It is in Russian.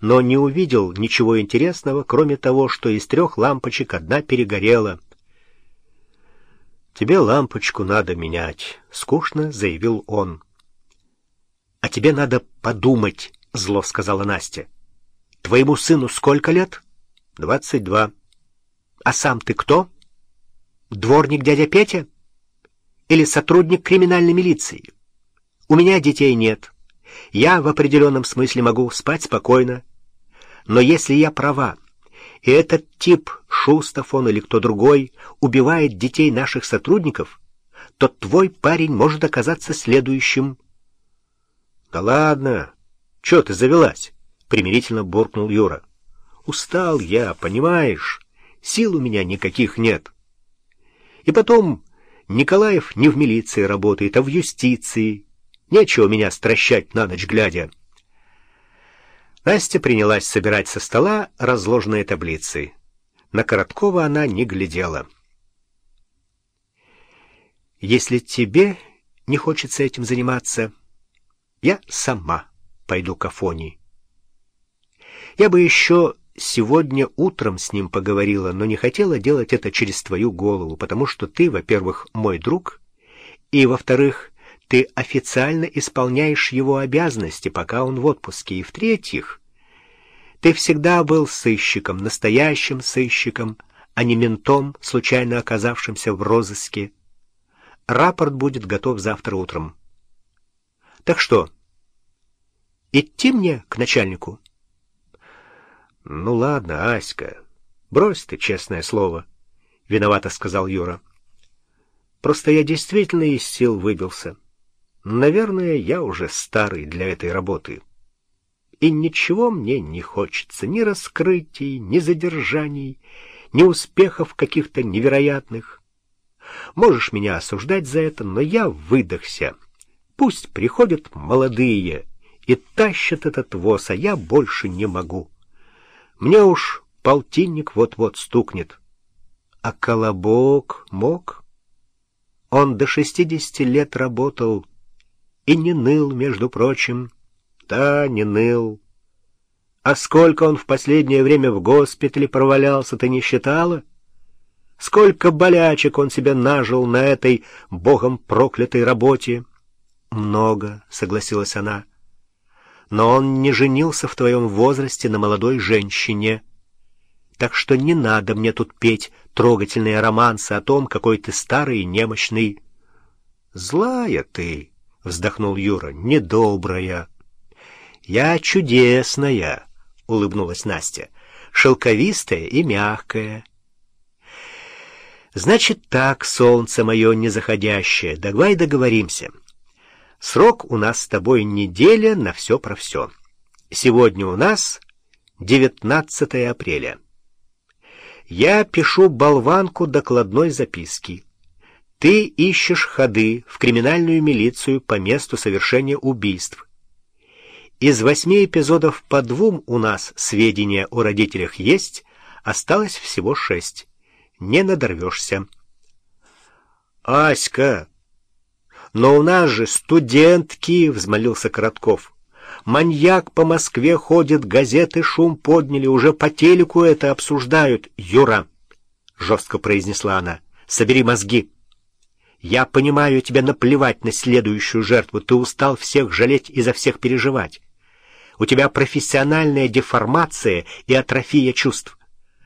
но не увидел ничего интересного, кроме того, что из трех лампочек одна перегорела. «Тебе лампочку надо менять», — скучно заявил он. «А тебе надо подумать», — зло сказала Настя. «Твоему сыну сколько лет?» «Двадцать два». «А сам ты кто? Дворник дядя Петя? Или сотрудник криминальной милиции? У меня детей нет. Я в определенном смысле могу спать спокойно. Но если я права, и этот тип, Шустов или кто другой, убивает детей наших сотрудников, то твой парень может оказаться следующим. — Да ладно, чё ты завелась? — примирительно буркнул Юра. — Устал я, понимаешь? Сил у меня никаких нет. И потом, Николаев не в милиции работает, а в юстиции. Нечего меня стращать на ночь глядя. Настя принялась собирать со стола разложенные таблицы. На Короткова она не глядела. «Если тебе не хочется этим заниматься, я сама пойду к Афоне. Я бы еще сегодня утром с ним поговорила, но не хотела делать это через твою голову, потому что ты, во-первых, мой друг, и, во-вторых, ты официально исполняешь его обязанности, пока он в отпуске. И в-третьих, ты всегда был сыщиком, настоящим сыщиком, а не ментом, случайно оказавшимся в розыске. Рапорт будет готов завтра утром. Так что, идти мне к начальнику? Ну ладно, Аська, брось ты, честное слово, — виновато сказал Юра. Просто я действительно из сил выбился. Наверное, я уже старый для этой работы. И ничего мне не хочется, ни раскрытий, ни задержаний, ни успехов каких-то невероятных. Можешь меня осуждать за это, но я выдохся. Пусть приходят молодые и тащат этот воз, а я больше не могу. Мне уж полтинник вот-вот стукнет. А Колобок мог? Он до шестидесяти лет работал, и не ныл, между прочим. Да, не ныл. А сколько он в последнее время в госпитале провалялся, ты не считала? Сколько болячек он себе нажил на этой богом проклятой работе? Много, согласилась она. Но он не женился в твоем возрасте на молодой женщине. Так что не надо мне тут петь трогательные романсы о том, какой ты старый и немощный. Злая ты, вздохнул Юра, недобрая. Я чудесная, улыбнулась Настя, шелковистая и мягкая. Значит так, солнце мое незаходящее, давай договоримся. Срок у нас с тобой неделя на все про все. Сегодня у нас 19 апреля. Я пишу болванку докладной записки. Ты ищешь ходы в криминальную милицию по месту совершения убийств. Из восьми эпизодов по двум у нас сведения о родителях есть, осталось всего шесть. Не надорвешься. «Аська, но у нас же студентки!» — взмолился Коротков. «Маньяк по Москве ходит, газеты шум подняли, уже по телеку это обсуждают. Юра!» — жестко произнесла она. «Собери мозги!» Я понимаю, тебе наплевать на следующую жертву. Ты устал всех жалеть и за всех переживать. У тебя профессиональная деформация и атрофия чувств.